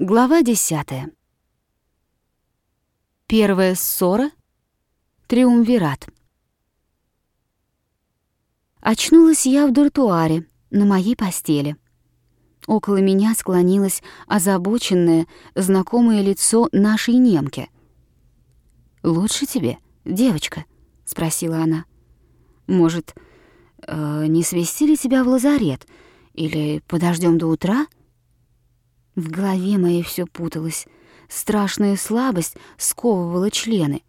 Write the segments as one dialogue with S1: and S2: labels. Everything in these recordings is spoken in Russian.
S1: Глава десятая. Первая ссора. Триумвират. Очнулась я в дуртуаре, на моей постели. Около меня склонилось озабоченное, знакомое лицо нашей немки. «Лучше тебе, девочка?» — спросила она. «Может, э, не свести ли тебя в лазарет? Или подождем до утра?» В голове моей все путалось. Страшная слабость сковывала члены.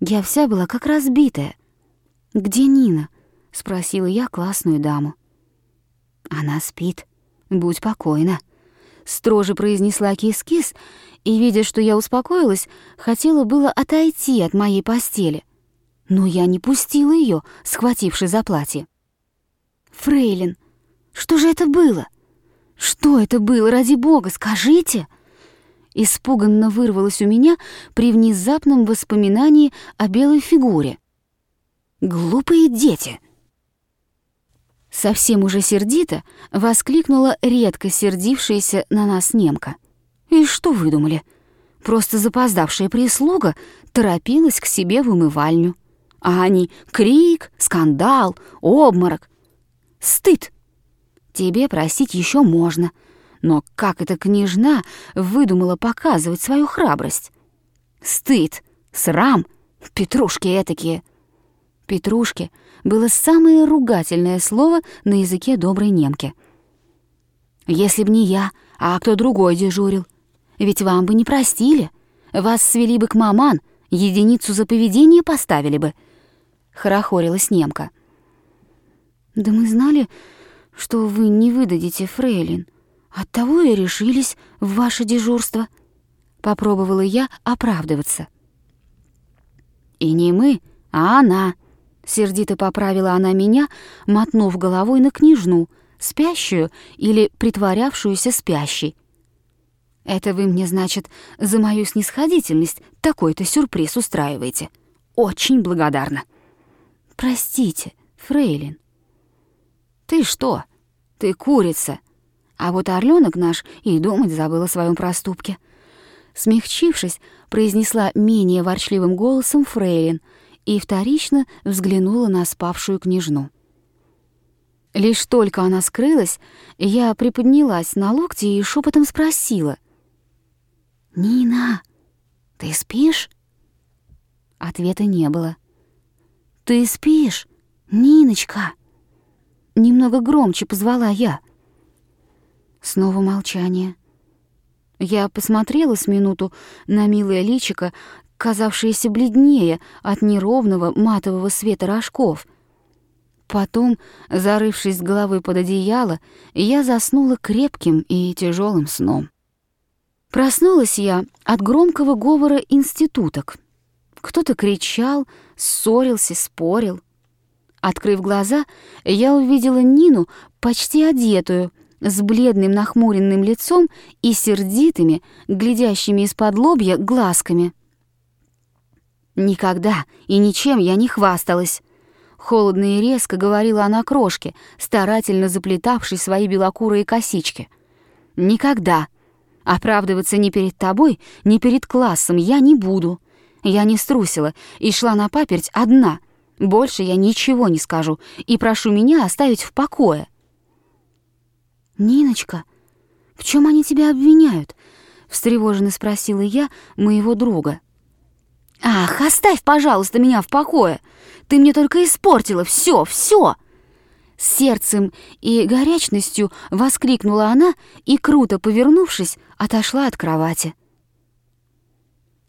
S1: Я вся была как разбитая. «Где Нина?» — спросила я классную даму. «Она спит. Будь покойна», — строже произнесла кис-кис, и, видя, что я успокоилась, хотела было отойти от моей постели. Но я не пустила ее, схвативши за платье. «Фрейлин, что же это было?» «Что это было, ради бога, скажите?» Испуганно вырвалось у меня при внезапном воспоминании о белой фигуре. «Глупые дети!» Совсем уже сердито воскликнула редко сердившаяся на нас немка. «И что вы думали? Просто запоздавшая прислуга торопилась к себе в умывальню. А они — крик, скандал, обморок. Стыд!» Тебе просить еще можно. Но как эта княжна выдумала показывать свою храбрость? Стыд, срам, петрушки этакие. Петрушки было самое ругательное слово на языке доброй немки. Если б не я, а кто другой дежурил. Ведь вам бы не простили. Вас свели бы к маман, единицу за поведение поставили бы. Хорохорилась немка. Да мы знали, что вы не выдадите фрейлин. Оттого и решились в ваше дежурство. Попробовала я оправдываться. И не мы, а она. Сердито поправила она меня, мотнув головой на княжну, спящую или притворявшуюся спящей. Это вы мне, значит, за мою снисходительность такой-то сюрприз устраиваете. Очень благодарна. Простите, фрейлин. Ты что? Ты курица. А вот орленок наш и думать забыл о своем проступке. Смягчившись, произнесла менее ворчливым голосом Фрейлин и вторично взглянула на спавшую княжну. Лишь только она скрылась, я приподнялась на локти и шепотом спросила. «Нина, ты спишь?» Ответа не было. «Ты спишь, Ниночка?» Немного громче позвала я. Снова молчание. Я посмотрела с минуту на милое личико, казавшееся бледнее от неровного матового света рожков. Потом, зарывшись головой под одеяло, я заснула крепким и тяжелым сном. Проснулась я от громкого говора институток. Кто-то кричал, ссорился, спорил — Открыв глаза, я увидела Нину почти одетую, с бледным нахмуренным лицом и сердитыми, глядящими из-под лобья, глазками. «Никогда и ничем я не хвасталась», — холодно и резко говорила она крошке, старательно заплетавшей свои белокурые косички. «Никогда. Оправдываться ни перед тобой, ни перед классом я не буду. Я не струсила и шла на паперть одна — больше я ничего не скажу и прошу меня оставить в покое. Ниночка, в чем они тебя обвиняют? встревоженно спросила я моего друга. Ах, оставь, пожалуйста, меня в покое. Ты мне только испортила все, все. С сердцем и горячностью воскликнула она и круто повернувшись, отошла от кровати.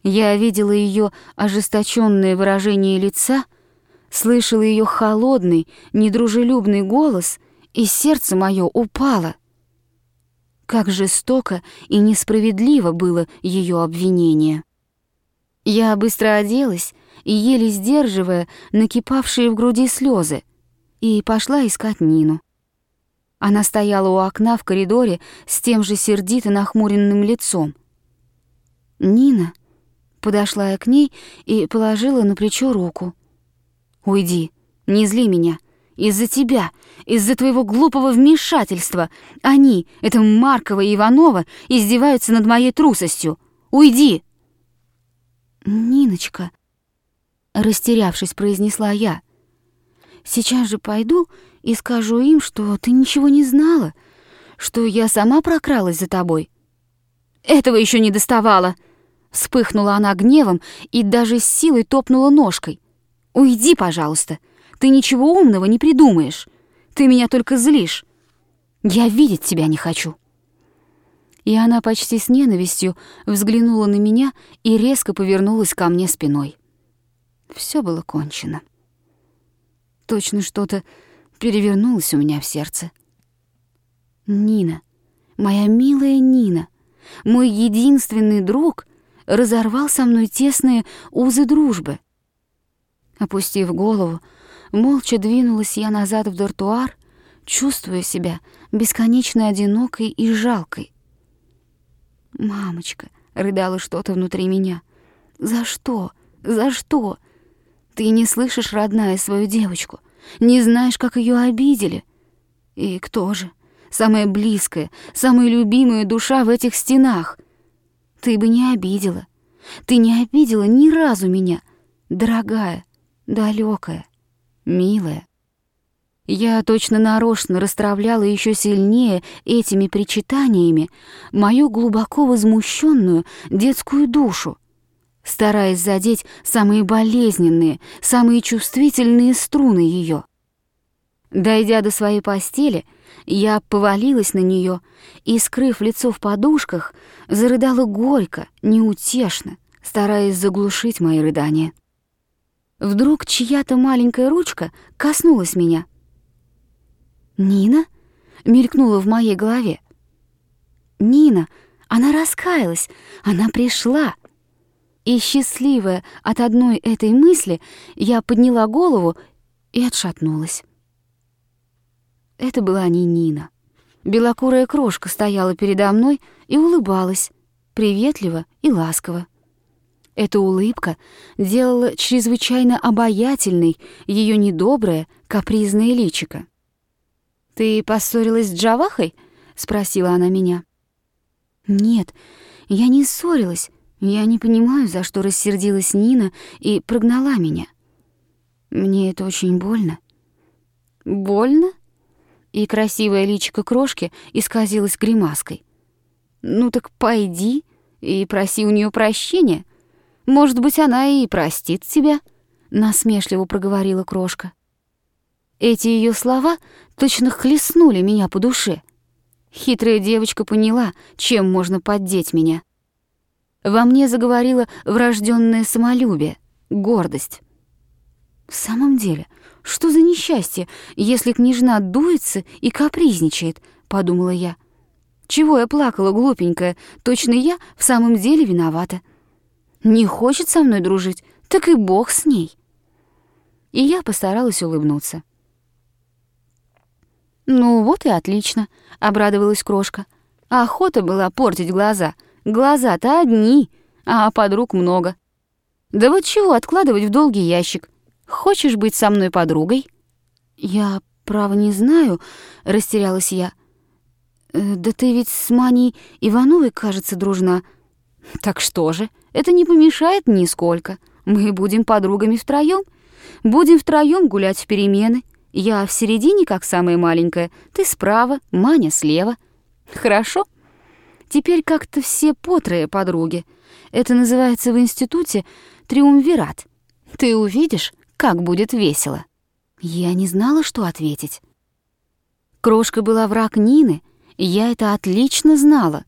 S1: Я видела ее ожесточенное выражение лица, слышала ее холодный, недружелюбный голос, и сердце мое упало. Как жестоко и несправедливо было ее обвинение. Я быстро оделась и, еле сдерживая накипавшие в груди слезы, и пошла искать Нину. Она стояла у окна в коридоре с тем же сердито нахмуренным лицом. «Нина», подошла я к ней и положила на плечо руку. «Уйди, не зли меня. Из-за тебя, из-за твоего глупого вмешательства. Они, это Маркова и Иванова, издеваются над моей трусостью. Уйди!» «Ниночка», — растерявшись, произнесла я, — «сейчас же пойду и скажу им, что ты ничего не знала, что я сама прокралась за тобой». «Этого еще не доставало!» Вспыхнула она гневом и даже с силой топнула ножкой. «Уйди, пожалуйста. Ты ничего умного не придумаешь. Ты меня только злишь. Я видеть тебя не хочу». И она почти с ненавистью взглянула на меня и резко повернулась ко мне спиной. Все было кончено. Точно что-то перевернулось у меня в сердце. Нина, моя милая Нина, мой единственный друг разорвал со мной тесные узы дружбы. Опустив голову, молча двинулась я назад в дартуар, чувствуя себя бесконечно одинокой и жалкой. «Мамочка», — рыдало что-то внутри меня, — «за что? За что? Ты не слышишь, родная, свою девочку, не знаешь, как ее обидели. И кто же? Самая близкая, самая любимая душа в этих стенах. Ты бы не обидела. Ты не обидела ни разу меня, дорогая, далекая, милая. Я точно нарочно расстравляла еще сильнее этими причитаниями мою глубоко возмущенную детскую душу, стараясь задеть самые болезненные, самые чувствительные струны ее. Дойдя до своей постели, я повалилась на нее и, скрыв лицо в подушках, зарыдала горько, неутешно, стараясь заглушить мои рыдания. Вдруг чья-то маленькая ручка коснулась меня. «Нина?» — мелькнула в моей голове. «Нина! Она раскаялась! Она пришла!» И счастливая от одной этой мысли, я подняла голову и отшатнулась. Это была не Нина. Белокурая крошка стояла передо мной и улыбалась, приветливо и ласково. Эта улыбка делала чрезвычайно обаятельной ее недоброе, капризное личико. «Ты поссорилась с Джавахой?» — спросила она меня. «Нет, я не ссорилась. Я не понимаю, за что рассердилась Нина и прогнала меня. Мне это очень больно». «Больно?» и красивое личико крошки исказилось гримаской. «Ну так пойди и проси у нее прощения. Может быть, она и простит тебя», — насмешливо проговорила крошка. Эти ее слова точно хлестнули меня по душе. Хитрая девочка поняла, чем можно поддеть меня. Во мне заговорило врожденное самолюбие, гордость. В самом деле, что за несчастье, если княжна дуется и капризничает, подумала я. Чего я плакала, глупенькая? Точно я в самом деле виновата. Не хочет со мной дружить, так и бог с ней. И я постаралась улыбнуться. «Ну вот и отлично», — обрадовалась крошка. Охота была портить глаза. Глаза-то одни, а подруг много. Да вот чего откладывать в долгий ящик? Хочешь быть со мной подругой?» «Я, право, не знаю», — растерялась я. «Э, «Да ты ведь с Маней Ивановой, кажется, дружна». «Так что же, это не помешает нисколько. Мы будем подругами втроём. Будем втроём гулять в перемены. Я в середине, как самая маленькая, ты справа, Маня слева. Хорошо? Теперь как-то все потрое подруги. Это называется в институте триумвират. Ты увидишь, как будет весело. Я не знала, что ответить. Крошка была враг Нины, я это отлично знала.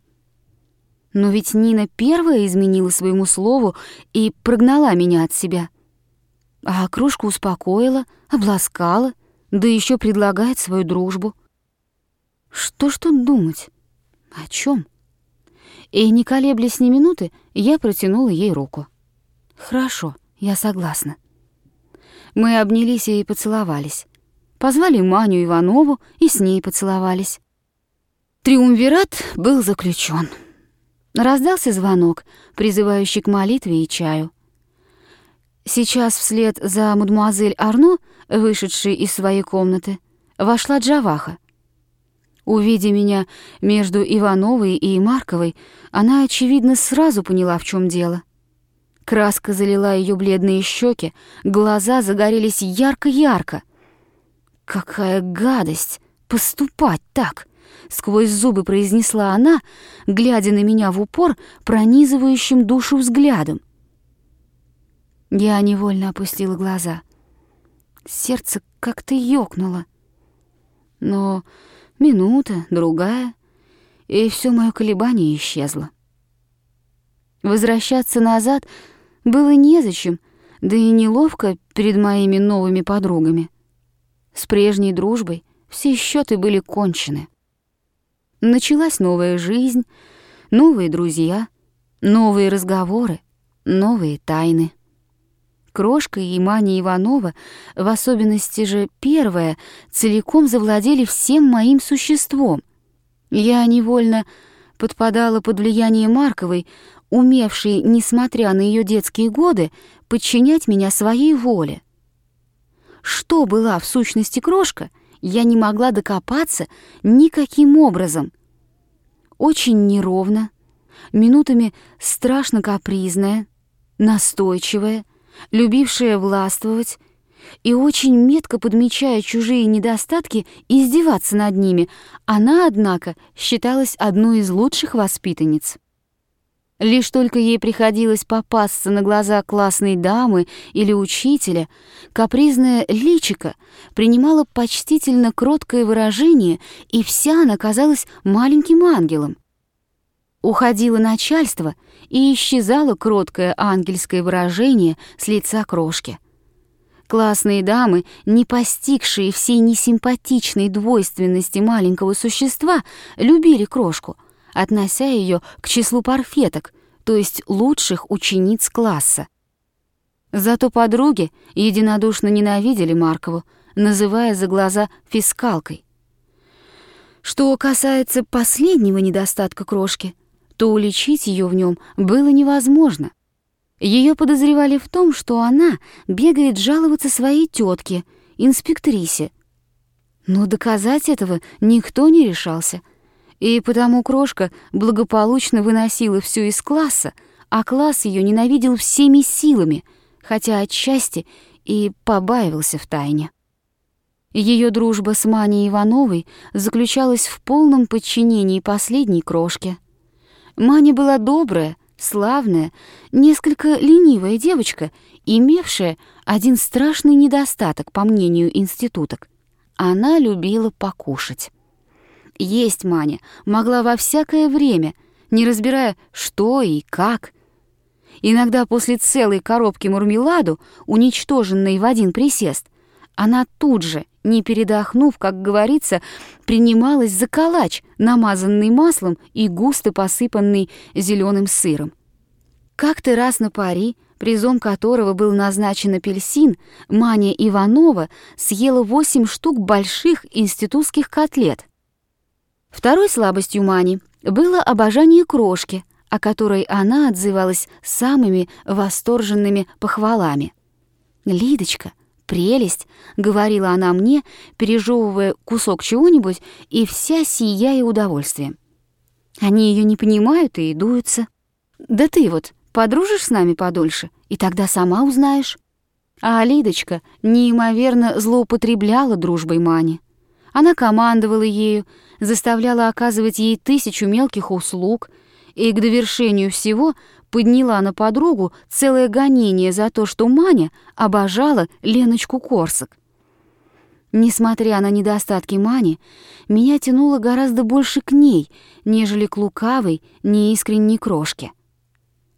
S1: Но ведь Нина первая изменила своему слову и прогнала меня от себя. А крошку успокоила, обласкала, да еще предлагает свою дружбу. Что ж тут думать? О чем? И, не колеблясь ни минуты, я протянула ей руку. «Хорошо, я согласна». Мы обнялись и поцеловались. Позвали Маню Иванову и с ней поцеловались. Триумвират был заключен. Раздался звонок, призывающий к молитве и чаю. Сейчас вслед за мадемуазель Арно вышедшей из своей комнаты, вошла Джаваха. Увидя меня между Ивановой и Марковой, она, очевидно, сразу поняла, в чем дело. Краска залила ее бледные щеки, глаза загорелись ярко-ярко. «Какая гадость! Поступать так!» — сквозь зубы произнесла она, глядя на меня в упор пронизывающим душу взглядом. Я невольно опустила глаза. Сердце как-то ёкнуло. Но минута, другая, и все мое колебание исчезло. Возвращаться назад было незачем, да и неловко перед моими новыми подругами. С прежней дружбой все счеты были кончены. Началась новая жизнь, новые друзья, новые разговоры, новые тайны. Крошка и Маня Иванова, в особенности же первая, целиком завладели всем моим существом. Я невольно подпадала под влияние Марковой, умевшей, несмотря на ее детские годы, подчинять меня своей воле. Что была в сущности крошка, я не могла докопаться никаким образом. Очень неровно, минутами страшно капризная, настойчивая, любившая властвовать и очень метко подмечая чужие недостатки и издеваться над ними, она, однако, считалась одной из лучших воспитанниц. Лишь только ей приходилось попасться на глаза классной дамы или учителя, капризная личика принимала почтительно кроткое выражение, и вся она казалась маленьким ангелом. Уходило начальство, и исчезало кроткое ангельское выражение с лица крошки. Классные дамы, не постигшие всей несимпатичной двойственности маленького существа, любили крошку, относя ее к числу парфеток, то есть лучших учениц класса. Зато подруги единодушно ненавидели Маркову, называя за глаза фискалкой. Что касается последнего недостатка крошки — то уличить ее в нем было невозможно. Ее подозревали в том, что она бегает жаловаться своей тетке, инспектрисе. Но доказать этого никто не решался, и потому крошка благополучно выносила все из класса, а класс ее ненавидел всеми силами, хотя отчасти и побаивался в тайне. Ее дружба с Маней Ивановой заключалась в полном подчинении последней крошке — Маня была добрая, славная, несколько ленивая девочка, имевшая один страшный недостаток, по мнению институток. Она любила покушать. Есть Маня могла во всякое время, не разбирая, что и как. Иногда после целой коробки мармеладу, уничтоженной в один присест, она тут же, не передохнув, как говорится, принималась за калач, намазанный маслом и густо посыпанный зеленым сыром. Как-то раз на пари, призом которого был назначен апельсин, Маня Иванова съела восемь штук больших институтских котлет. Второй слабостью Мани было обожание крошки, о которой она отзывалась самыми восторженными похвалами. «Лидочка, «Прелесть», — говорила она мне, пережевывая кусок чего-нибудь и вся сияя удовольствием. Они ее не понимают и дуются. Да ты вот подружишь с нами подольше, и тогда сама узнаешь. А Лидочка неимоверно злоупотребляла дружбой Мани. Она командовала ею, заставляла оказывать ей тысячу мелких услуг, и к довершению всего подняла на подругу целое гонение за то, что Маня обожала Леночку Корсак. Несмотря на недостатки Мани, меня тянуло гораздо больше к ней, нежели к лукавой, неискренней крошке.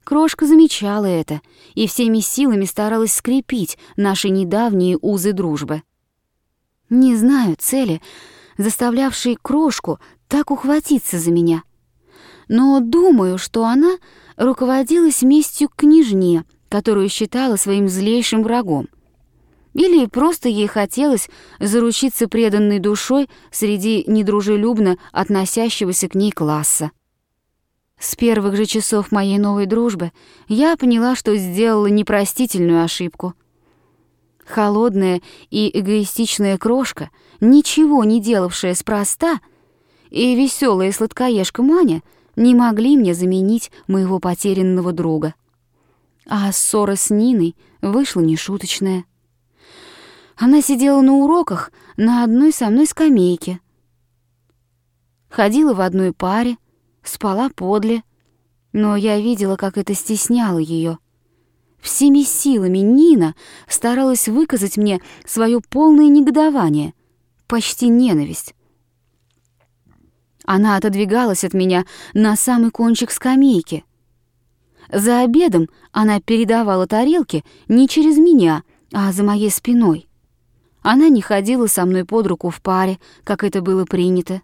S1: Крошка замечала это и всеми силами старалась скрепить наши недавние узы дружбы. Не знаю цели, заставлявшей крошку так ухватиться за меня, но думаю, что она руководилась местью к княжне, которую считала своим злейшим врагом. Или просто ей хотелось заручиться преданной душой среди недружелюбно относящегося к ней класса. С первых же часов моей новой дружбы я поняла, что сделала непростительную ошибку. Холодная и эгоистичная крошка, ничего не делавшая спроста, и веселая сладкоежка Маня не могли мне заменить моего потерянного друга. А ссора с Ниной вышла нешуточная. Она сидела на уроках на одной со мной скамейке. Ходила в одной паре, спала подле, но я видела, как это стесняло ее. Всеми силами Нина старалась выказать мне свое полное негодование, почти ненависть. Она отодвигалась от меня на самый кончик скамейки. За обедом она передавала тарелки не через меня, а за моей спиной. Она не ходила со мной под руку в паре, как это было принято.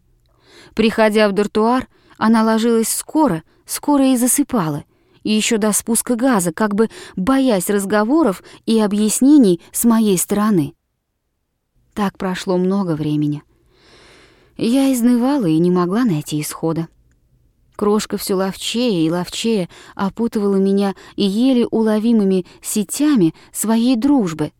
S1: Приходя в дартуар, она ложилась скоро, скоро и засыпала, и еще до спуска газа, как бы боясь разговоров и объяснений с моей стороны. Так прошло много времени. Я изнывала и не могла найти исхода. Крошка все ловчее и ловчее опутывала меня и еле уловимыми сетями своей дружбы,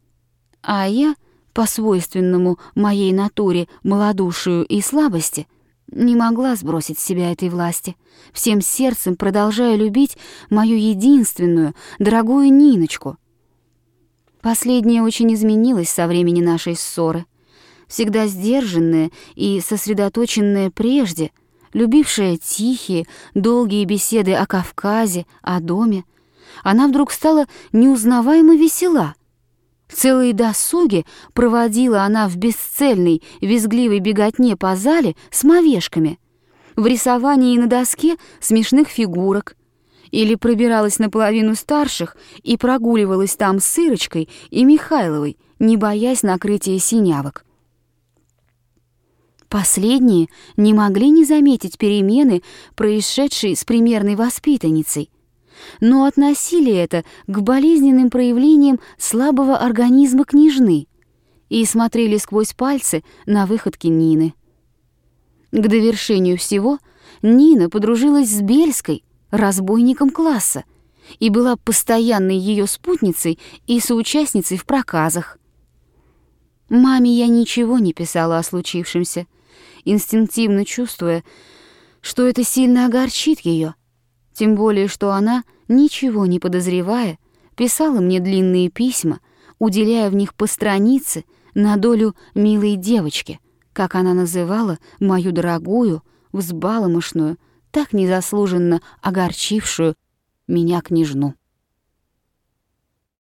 S1: а я, по свойственному моей натуре малодушию и слабости, не могла сбросить с себя этой власти, всем сердцем продолжая любить мою единственную, дорогую Ниночку. Последняя очень изменилась со времени нашей ссоры. Всегда сдержанная и сосредоточенная прежде, любившая тихие, долгие беседы о Кавказе, о доме, она вдруг стала неузнаваемо весела — Целые досуги проводила она в бесцельной, визгливой беготне по зале с мовешками, в рисовании на доске смешных фигурок, или пробиралась наполовину старших и прогуливалась там с Ирочкой и Михайловой, не боясь накрытия синявок. Последние не могли не заметить перемены, происшедшей с примерной воспитанницей — но относили это к болезненным проявлениям слабого организма княжны и смотрели сквозь пальцы на выходки Нины. К довершению всего Нина подружилась с Бельской, разбойником класса, и была постоянной ее спутницей и соучастницей в проказах. Маме я ничего не писала о случившемся, инстинктивно чувствуя, что это сильно огорчит ее — тем более, что она, ничего не подозревая, писала мне длинные письма, уделяя в них по странице на долю милой девочки, как она называла мою дорогую, взбаломошную, так незаслуженно огорчившую меня княжну.